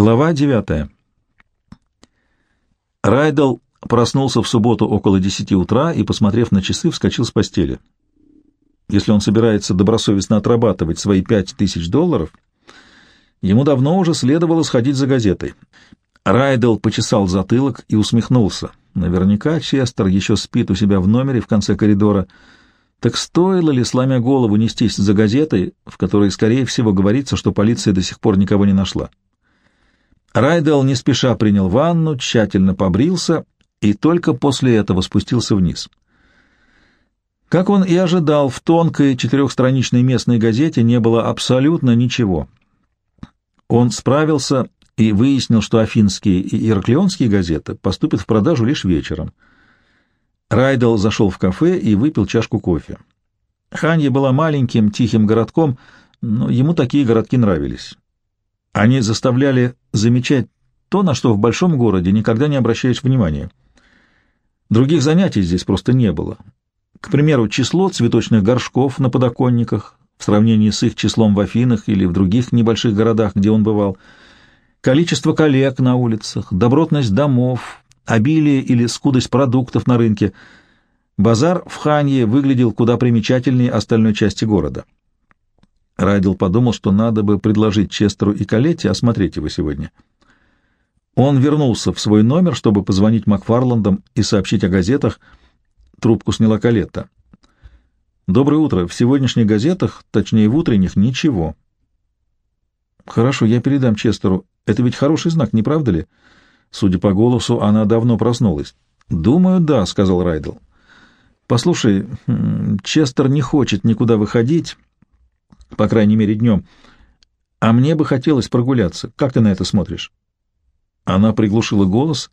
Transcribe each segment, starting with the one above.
Глава девятая. Райдел проснулся в субботу около десяти утра и, посмотрев на часы, вскочил с постели. Если он собирается добросовестно отрабатывать свои пять тысяч долларов, ему давно уже следовало сходить за газетой. Райдел почесал затылок и усмехнулся. Наверняка Честер еще спит у себя в номере в конце коридора. Так стоило ли, сломя голову, нестись за газетой, в которой, скорее всего, говорится, что полиция до сих пор никого не нашла? Райдел не спеша принял ванну, тщательно побрился и только после этого спустился вниз. Как он и ожидал, в тонкой четырехстраничной местной газете не было абсолютно ничего. Он справился и выяснил, что афинские и ираклионские газеты поступят в продажу лишь вечером. Райдел зашел в кафе и выпил чашку кофе. Ханья была маленьким, тихим городком, но ему такие городки нравились. Они заставляли замечать то, на что в большом городе никогда не обращаешь внимания. Других занятий здесь просто не было. К примеру, число цветочных горшков на подоконниках в сравнении с их числом в Афинах или в других небольших городах, где он бывал, количество коллег на улицах, добротность домов, обилие или скудость продуктов на рынке. Базар в Ханье выглядел куда примечательнее остальной части города. Райдел подумал, что надо бы предложить Честеру и Калетте осмотреть его сегодня. Он вернулся в свой номер, чтобы позвонить Макфарландам и сообщить о газетах. Трубку сняла Калетта. «Доброе утро. В сегодняшних газетах, точнее в утренних, ничего». «Хорошо, я передам Честеру. Это ведь хороший знак, не правда ли?» Судя по голосу, она давно проснулась. «Думаю, да», — сказал Райдел. «Послушай, Честер не хочет никуда выходить» по крайней мере днем. А мне бы хотелось прогуляться. Как ты на это смотришь?» Она приглушила голос,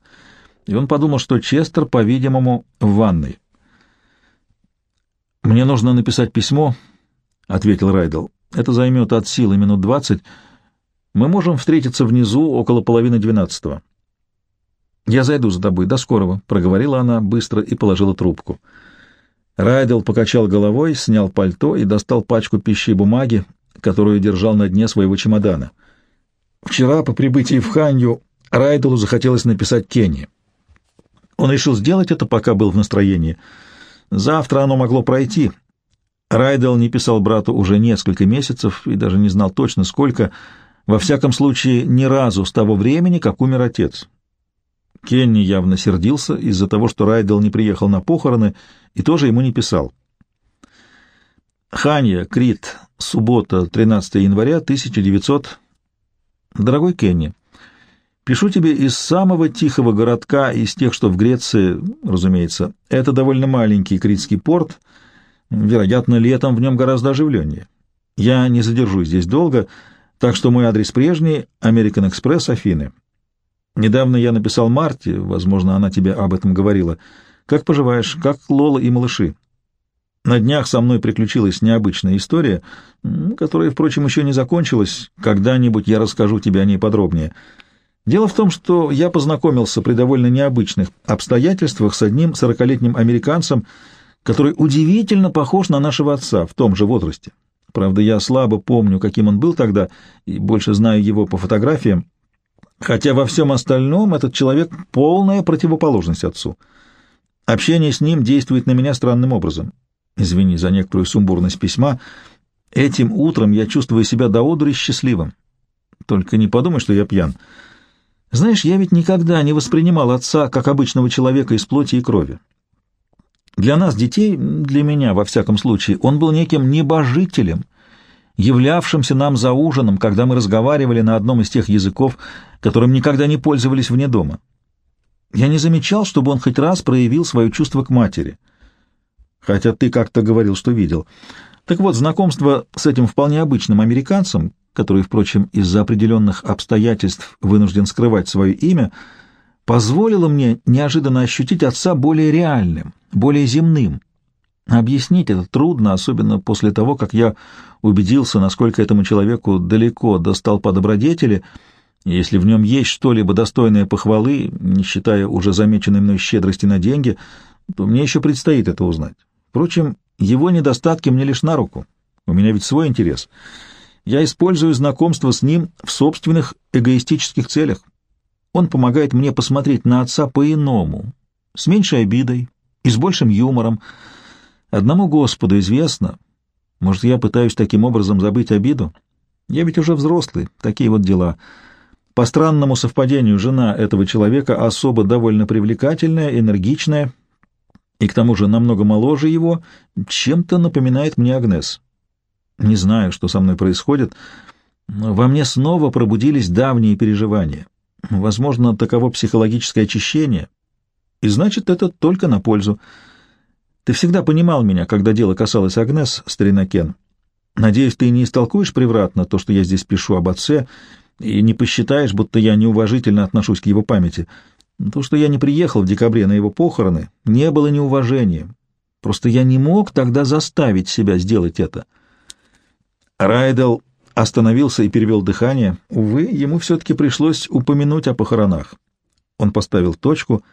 и он подумал, что Честер, по-видимому, в ванной. «Мне нужно написать письмо», — ответил Райдел. «Это займет от силы минут двадцать. Мы можем встретиться внизу около половины двенадцатого». «Я зайду за тобой. До скорого», — проговорила она быстро и положила трубку. Райдел покачал головой, снял пальто и достал пачку пищи и бумаги, которую держал на дне своего чемодана. Вчера по прибытии в Ханью Райделу захотелось написать Кенни. Он решил сделать это, пока был в настроении. Завтра оно могло пройти. Райдел не писал брату уже несколько месяцев и даже не знал точно сколько, во всяком случае ни разу с того времени, как умер отец. Кенни явно сердился из-за того, что Райдел не приехал на похороны и тоже ему не писал. Ханья, Крит, суббота, 13 января 1900. Дорогой Кенни, пишу тебе из самого тихого городка, из тех, что в Греции, разумеется. Это довольно маленький критский порт, вероятно, летом в нем гораздо оживленнее. Я не задержусь здесь долго, так что мой адрес прежний — American Express, Афины. Недавно я написал Марте, возможно, она тебе об этом говорила. Как поживаешь? Как Лола и малыши? На днях со мной приключилась необычная история, которая, впрочем, еще не закончилась. Когда-нибудь я расскажу тебе о ней подробнее. Дело в том, что я познакомился при довольно необычных обстоятельствах с одним сорокалетним американцем, который удивительно похож на нашего отца в том же возрасте. Правда, я слабо помню, каким он был тогда, и больше знаю его по фотографиям, хотя во всем остальном этот человек — полная противоположность отцу. Общение с ним действует на меня странным образом. Извини за некоторую сумбурность письма. Этим утром я чувствую себя до одури счастливым. Только не подумай, что я пьян. Знаешь, я ведь никогда не воспринимал отца как обычного человека из плоти и крови. Для нас, детей, для меня, во всяком случае, он был неким небожителем — являвшимся нам за ужином, когда мы разговаривали на одном из тех языков, которым никогда не пользовались вне дома. Я не замечал, чтобы он хоть раз проявил свое чувство к матери. Хотя ты как-то говорил, что видел. Так вот, знакомство с этим вполне обычным американцем, который, впрочем, из-за определенных обстоятельств вынужден скрывать свое имя, позволило мне неожиданно ощутить отца более реальным, более земным, Объяснить это трудно, особенно после того, как я убедился, насколько этому человеку далеко достал по добродетели, если в нем есть что-либо достойное похвалы, не считая уже замеченной мной щедрости на деньги, то мне еще предстоит это узнать. Впрочем, его недостатки мне лишь на руку. У меня ведь свой интерес. Я использую знакомство с ним в собственных эгоистических целях. Он помогает мне посмотреть на отца по-иному, с меньшей обидой и с большим юмором. Одному Господу известно. Может, я пытаюсь таким образом забыть обиду? Я ведь уже взрослый, такие вот дела. По странному совпадению, жена этого человека особо довольно привлекательная, энергичная, и к тому же намного моложе его, чем-то напоминает мне Агнес. Не знаю, что со мной происходит, во мне снова пробудились давние переживания. Возможно, таково психологическое очищение, и значит, это только на пользу. Ты всегда понимал меня, когда дело касалось Агнес, старина Кен. Надеюсь, ты не истолкуешь превратно то, что я здесь пишу об отце, и не посчитаешь, будто я неуважительно отношусь к его памяти. То, что я не приехал в декабре на его похороны, не было неуважением. Просто я не мог тогда заставить себя сделать это. Райдел остановился и перевел дыхание. Увы, ему все-таки пришлось упомянуть о похоронах. Он поставил точку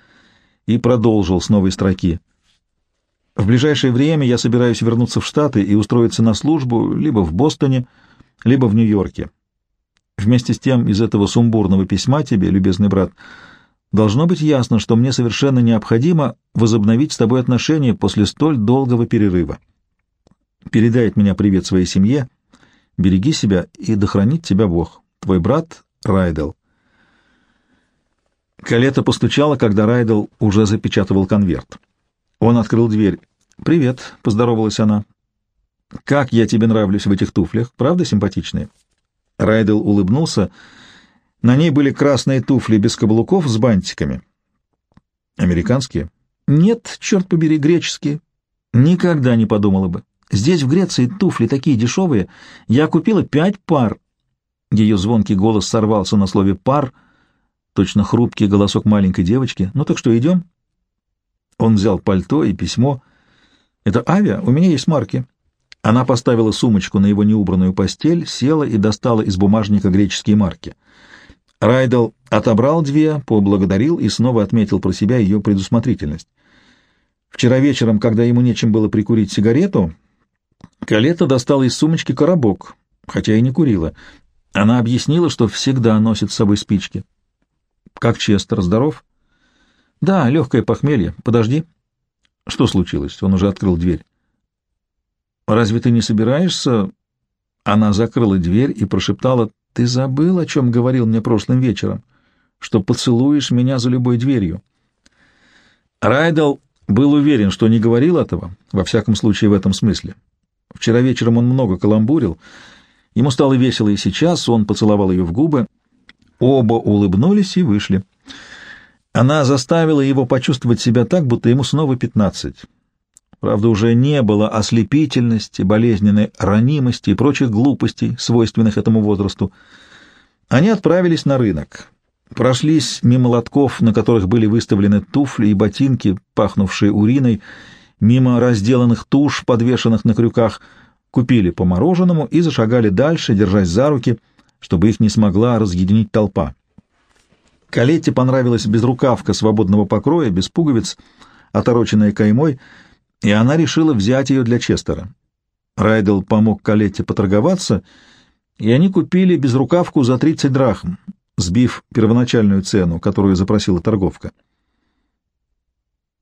и продолжил с новой строки. «В ближайшее время я собираюсь вернуться в Штаты и устроиться на службу либо в Бостоне, либо в Нью-Йорке. Вместе с тем из этого сумбурного письма тебе, любезный брат, должно быть ясно, что мне совершенно необходимо возобновить с тобой отношения после столь долгого перерыва. Передай от меня привет своей семье, береги себя и дохранит тебя Бог. Твой брат Райдел. Калета постучала, когда Райдел уже запечатывал конверт. Он открыл дверь. «Привет», — поздоровалась она. «Как я тебе нравлюсь в этих туфлях? Правда симпатичные?» Райдел улыбнулся. На ней были красные туфли без каблуков с бантиками. «Американские?» «Нет, черт побери, греческие». «Никогда не подумала бы. Здесь, в Греции, туфли такие дешевые. Я купила пять пар». Ее звонкий голос сорвался на слове «пар», точно хрупкий голосок маленькой девочки. «Ну так что, идем?» Он взял пальто и письмо. «Это авиа? У меня есть марки». Она поставила сумочку на его неубранную постель, села и достала из бумажника греческие марки. Райдел отобрал две, поблагодарил и снова отметил про себя ее предусмотрительность. Вчера вечером, когда ему нечем было прикурить сигарету, Калета достала из сумочки коробок, хотя и не курила. Она объяснила, что всегда носит с собой спички. «Как Честер, здоров?» «Да, легкое похмелье. Подожди». «Что случилось?» Он уже открыл дверь. «Разве ты не собираешься...» Она закрыла дверь и прошептала, «Ты забыл, о чем говорил мне прошлым вечером, что поцелуешь меня за любой дверью». Райдел был уверен, что не говорил этого, во всяком случае в этом смысле. Вчера вечером он много каламбурил, ему стало весело и сейчас, он поцеловал ее в губы, оба улыбнулись и вышли. Она заставила его почувствовать себя так, будто ему снова пятнадцать. Правда, уже не было ослепительности, болезненной ранимости и прочих глупостей, свойственных этому возрасту. Они отправились на рынок. Прошлись мимо лотков, на которых были выставлены туфли и ботинки, пахнувшие уриной, мимо разделанных туш, подвешенных на крюках, купили по мороженому и зашагали дальше, держась за руки, чтобы их не смогла разъединить толпа. Калетте понравилась безрукавка свободного покроя, без пуговиц, отороченная каймой — и она решила взять ее для Честера. Райдел помог Калетте поторговаться, и они купили безрукавку за 30 драхм, сбив первоначальную цену, которую запросила торговка.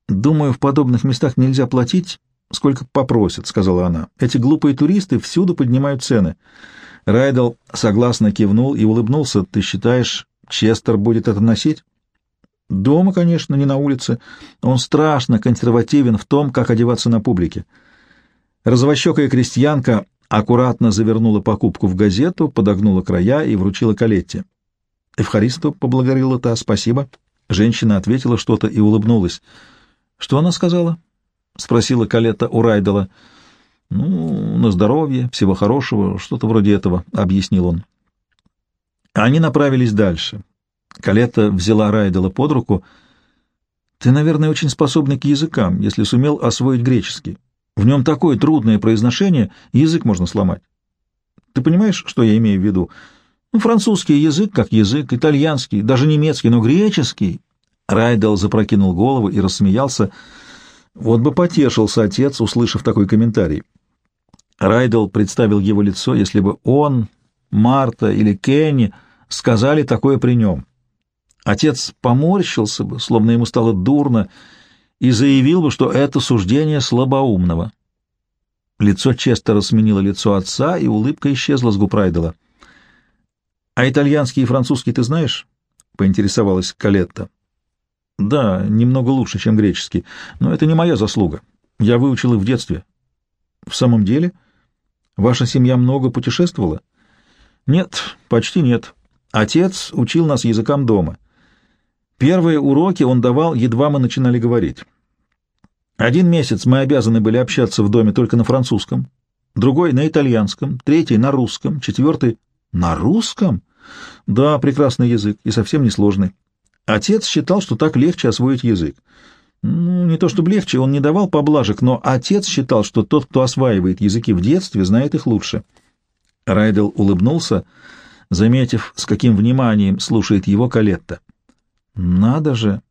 «Думаю, в подобных местах нельзя платить, сколько попросят», — сказала она. «Эти глупые туристы всюду поднимают цены». Райдел согласно кивнул и улыбнулся. «Ты считаешь, Честер будет это носить?» Дома, конечно, не на улице. Он страшно консервативен в том, как одеваться на публике. Розовощекая крестьянка аккуратно завернула покупку в газету, подогнула края и вручила Калетте. Эвхаристу поблагодарила та «спасибо». Женщина ответила что-то и улыбнулась. «Что она сказала?» — спросила Калетта у Райдела. «Ну, на здоровье, всего хорошего, что-то вроде этого», — объяснил он. Они направились дальше. Калета взяла Райдела под руку. «Ты, наверное, очень способный к языкам, если сумел освоить греческий. В нем такое трудное произношение, язык можно сломать. Ты понимаешь, что я имею в виду? Ну, французский язык как язык, итальянский, даже немецкий, но греческий...» Райдел запрокинул голову и рассмеялся. Вот бы потешился отец, услышав такой комментарий. Райдел представил его лицо, если бы он Марта или Кенни сказали такое при нем. Отец поморщился бы, словно ему стало дурно, и заявил бы, что это суждение слабоумного. Лицо Честера сменило лицо отца, и улыбка исчезла с губ Райдела. «А итальянский и французский ты знаешь?» — поинтересовалась Калетта. «Да, немного лучше, чем греческий, но это не моя заслуга. Я выучил их в детстве». «В самом деле? Ваша семья много путешествовала?» «Нет, почти нет. Отец учил нас языкам дома. Первые уроки он давал, едва мы начинали говорить. Один месяц мы обязаны были общаться в доме только на французском, другой — на итальянском, третий — на русском, четвертый — на русском? Да, прекрасный язык и совсем несложный. Отец считал, что так легче освоить язык. Ну, не то чтобы легче, он не давал поблажек, но отец считал, что тот, кто осваивает языки в детстве, знает их лучше. Райдел улыбнулся, заметив, с каким вниманием слушает его Калетта. «Надо же!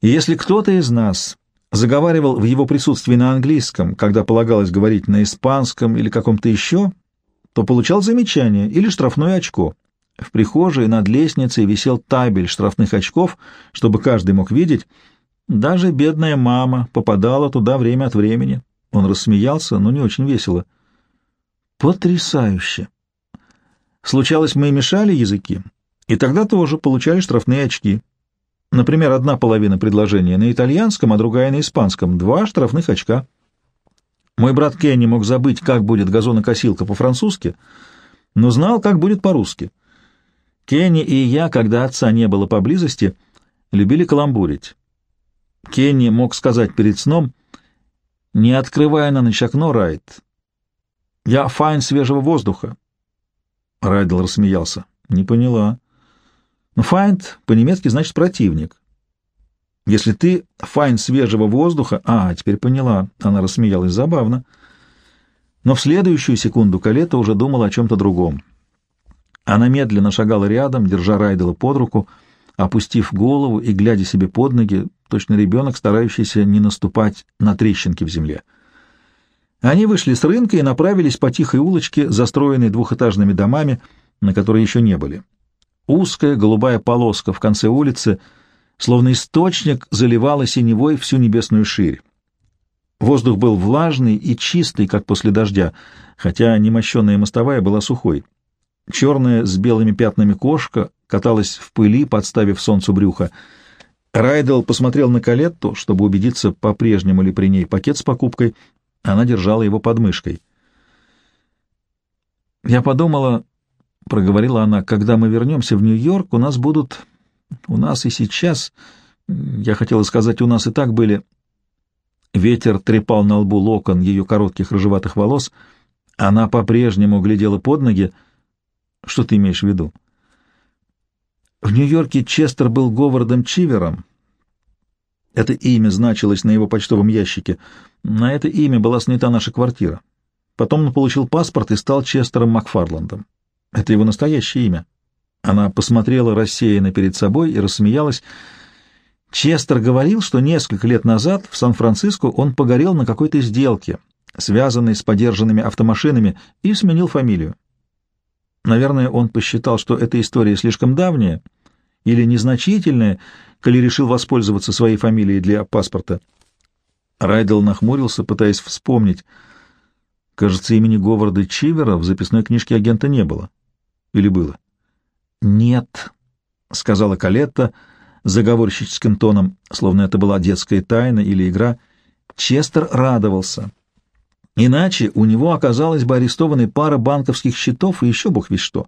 И если кто-то из нас заговаривал в его присутствии на английском, когда полагалось говорить на испанском или каком-то еще, то получал замечание или штрафное очко. В прихожей над лестницей висел табель штрафных очков, чтобы каждый мог видеть. Даже бедная мама попадала туда время от времени. Он рассмеялся, но не очень весело. Потрясающе! Случалось, мы мешали языки, и тогда тоже получали штрафные очки. Например, одна половина предложения на итальянском, а другая на испанском. Два штрафных очка. Мой брат Кенни мог забыть, как будет газонокосилка по-французски, но знал, как будет по-русски. Кенни и я, когда отца не было поблизости, любили каламбурить. Кенни мог сказать перед сном, не открывая на ночь окно, Райт. «Я Feind свежего воздуха». Райдел рассмеялся. «Не поняла». Но «Feind» по-немецки значит «противник». Если ты Feind свежего воздуха... А, теперь поняла. Она рассмеялась забавно. Но в следующую секунду Калета уже думала о чем-то другом. Она медленно шагала рядом, держа Райдела под руку, опустив голову и глядя себе под ноги, точно ребенок, старающийся не наступать на трещинки в земле. Они вышли с рынка и направились по тихой улочке, застроенной двухэтажными домами, на которые еще не были. Узкая голубая полоска в конце улицы, словно источник, заливала синевой всю небесную ширь. Воздух был влажный и чистый, как после дождя, хотя немощенная мостовая была сухой. Черная с белыми пятнами кошка каталась в пыли, подставив солнцу брюха. Райдел посмотрел на Калетту, чтобы убедиться, по-прежнему ли при ней пакет с покупкой. Она держала его под мышкой. Я подумала, — проговорила она, — когда мы вернемся в Нью-Йорк, у нас будут... У нас и сейчас... Я хотела сказать, у нас и так были... Ветер трепал на лбу локон ее коротких рыжеватых волос. Она по-прежнему глядела под ноги. Что ты имеешь в виду? В Нью-Йорке Честер был Говардом Чивером. Это имя значилось на его почтовом ящике. На это имя была снята наша квартира. Потом он получил паспорт и стал Честером Макфарландом. Это его настоящее имя. Она посмотрела рассеянно перед собой и рассмеялась. Честер говорил, что несколько лет назад в Сан-Франциско он погорел на какой-то сделке, связанной с подержанными автомашинами, и сменил фамилию. Наверное, он посчитал, что эта история слишком давняя или незначительная, коли решил воспользоваться своей фамилией для паспорта. Райдел нахмурился, пытаясь вспомнить. Кажется, имени Говарда Чивера в записной книжке агента не было. Или было? «Нет», — сказала Калетта заговорщическим тоном, словно это была детская тайна или игра. Честер радовался. Иначе у него оказалась бы арестованы пара банковских счетов и еще бог весь что.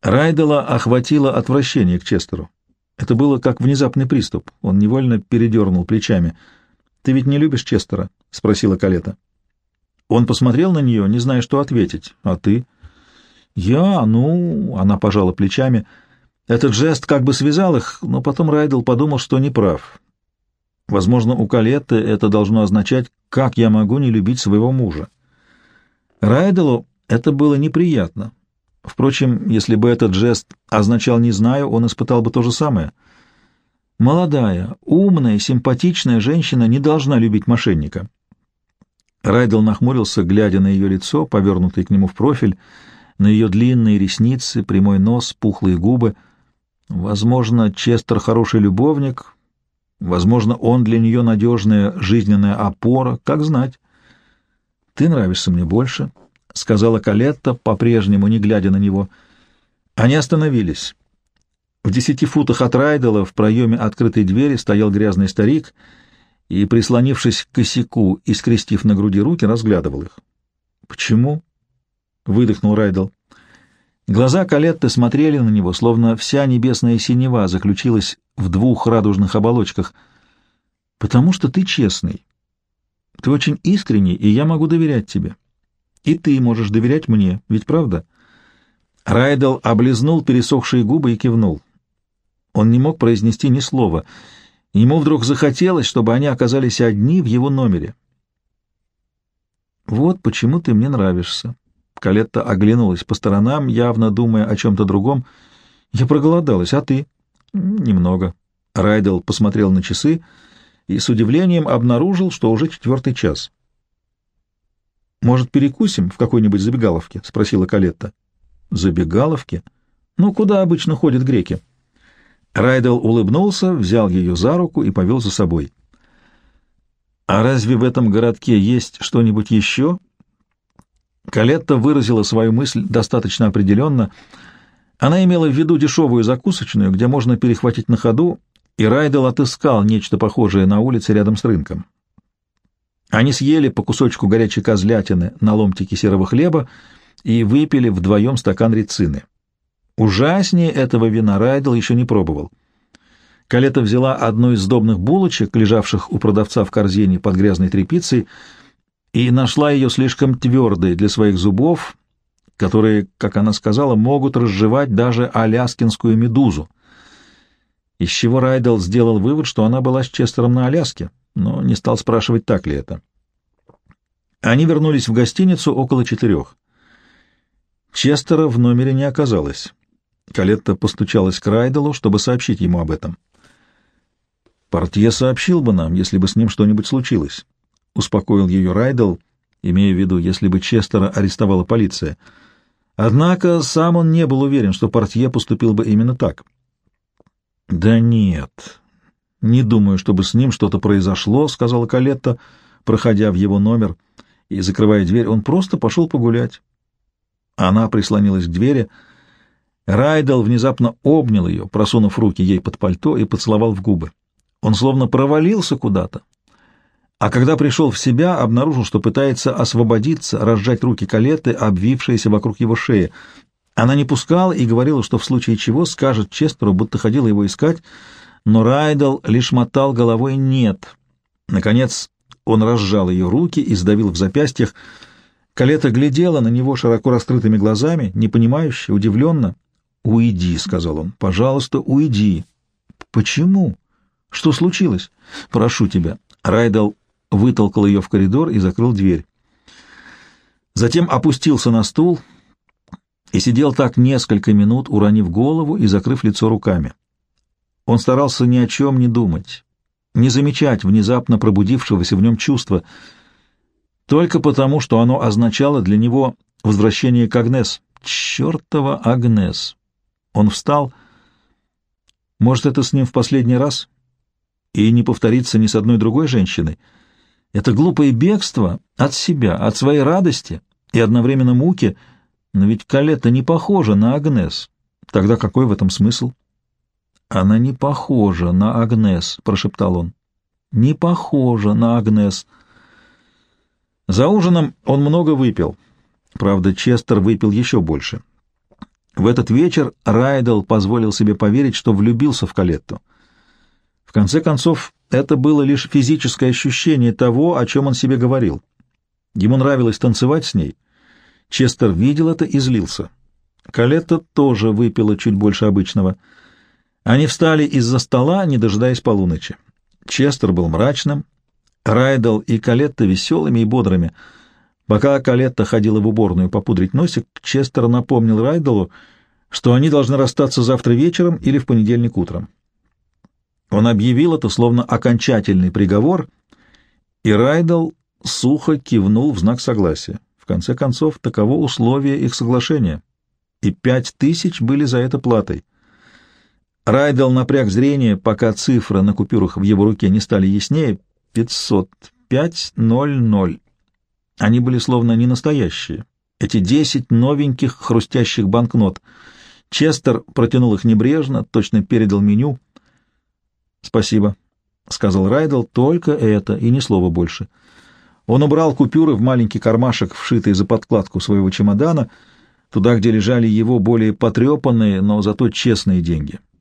Райдела охватило отвращение к Честеру. Это было как внезапный приступ. Он невольно передернул плечами. «Ты ведь не любишь Честера?» — спросила Калета. Он посмотрел на нее, не зная, что ответить. «А ты?» «Я? Ну...» — она пожала плечами. Этот жест как бы связал их, но потом Райдел подумал, что не прав. Возможно, у Калетты это должно означать, как я могу не любить своего мужа. Райделу это было неприятно. Впрочем, если бы этот жест означал «не знаю», он испытал бы то же самое. Молодая, умная, симпатичная женщина не должна любить мошенника. Райдел нахмурился, глядя на ее лицо, повернутое к нему в профиль, на ее длинные ресницы, прямой нос, пухлые губы. Возможно, Честер хороший любовник, возможно, он для нее надежная жизненная опора, как знать. «Ты нравишься мне больше», — сказала Калетта, по-прежнему не глядя на него. Они остановились. В десяти футах от Райдела в проеме открытой двери стоял грязный старик и, прислонившись к косяку и скрестив на груди руки, разглядывал их. «Почему?» — выдохнул Райдел. Глаза Калетты смотрели на него, словно вся небесная синева заключилась в двух радужных оболочках. «Потому что ты честный. Ты очень искренний, и я могу доверять тебе. И ты можешь доверять мне, ведь правда?» Райдел облизнул пересохшие губы и кивнул. Он не мог произнести ни слова. Ему вдруг захотелось, чтобы они оказались одни в его номере. «Вот почему ты мне нравишься». Калетта оглянулась по сторонам, явно думая о чем-то другом. «Я проголодалась, а ты?» «Немного». Райдел посмотрел на часы и с удивлением обнаружил, что уже четвертый час. «Может, перекусим в какой-нибудь забегаловке?» — спросила Калетта. «Забегаловке? Ну, куда обычно ходят греки?» Райдел улыбнулся, взял ее за руку и повел за собой. «А разве в этом городке есть что-нибудь еще?» Калетта выразила свою мысль достаточно определенно. Она имела в виду дешевую закусочную, где можно перехватить на ходу, и Райдел отыскал нечто похожее на улице рядом с рынком. Они съели по кусочку горячей козлятины на ломтике серого хлеба и выпили вдвоем стакан рецины. Ужаснее этого вина Райдел еще не пробовал. Калета взяла одну из сдобных булочек, лежавших у продавца в корзине под грязной тряпицей, и нашла ее слишком твердой для своих зубов, которые, как она сказала, могут разжевать даже аляскинскую медузу. Из чего Райдел сделал вывод, что она была с Честером на Аляске, но не стал спрашивать, так ли это. Они вернулись в гостиницу около четырех. Честера в номере не оказалось. Калетта постучалась к Райделу, чтобы сообщить ему об этом. «Портье сообщил бы нам, если бы с ним что-нибудь случилось», — успокоил ее Райдел, имея в виду, если бы Честера арестовала полиция. Однако сам он не был уверен, что Портье поступил бы именно так. «Да нет, не думаю, чтобы с ним что-то произошло», — сказала Калетта, проходя в его номер и закрывая дверь. «Он просто пошел погулять». Она прислонилась к двери, — Райдел внезапно обнял ее, просунув руки ей под пальто и поцеловал в губы. Он словно провалился куда-то. А когда пришел в себя, обнаружил, что пытается освободиться, разжать руки Калеты, обвившиеся вокруг его шеи. Она не пускала и говорила, что в случае чего скажет Честеру, будто ходила его искать, но Райдел лишь мотал головой «нет». Наконец он разжал ее руки и сдавил в запястьях. Калета глядела на него широко раскрытыми глазами, непонимающе, удивленно. «Уйди», — сказал он, — «пожалуйста, уйди». «Почему? Что случилось? Прошу тебя». Райдел вытолкал ее в коридор и закрыл дверь. Затем опустился на стул и сидел так несколько минут, уронив голову и закрыв лицо руками. Он старался ни о чем не думать, не замечать внезапно пробудившегося в нем чувства, только потому, что оно означало для него возвращение к Агнес. Чертова Агнес! Он встал. Может, это с ним в последний раз? И не повторится ни с одной другой женщиной? Это глупое бегство от себя, от своей радости и одновременно муки. Но ведь Калетта не похожа на Агнес. Тогда какой в этом смысл? Она не похожа на Агнес, прошептал он. Не похожа на Агнес. За ужином он много выпил. Правда, Честер выпил еще больше. В этот вечер Райдел позволил себе поверить, что влюбился в Калетту. В конце концов, это было лишь физическое ощущение того, о чем он себе говорил. Ему нравилось танцевать с ней. Честер видел это и злился. Калетта тоже выпила чуть больше обычного. Они встали из-за стола, не дожидаясь полуночи. Честер был мрачным, Райдел и Калетта веселыми и бодрыми — Пока Калетта ходила в уборную попудрить носик, Честер напомнил Райделу, что они должны расстаться завтра вечером или в понедельник утром. Он объявил это словно окончательный приговор, и Райдел сухо кивнул в знак согласия. В конце концов, таково условие их соглашения. И пять тысяч были за это платой. Райдел напряг зрение, пока цифры на купюрах в его руке не стали яснее. Пятьсот пять ноль ноль. Они были словно не настоящие. Эти десять новеньких хрустящих банкнот. Честер протянул их небрежно, точно передал меню. «Спасибо», — сказал Райдл, — «только это и ни слова больше». Он убрал купюры в маленький кармашек, вшитый за подкладку своего чемодана, туда, где лежали его более потрепанные, но зато честные деньги —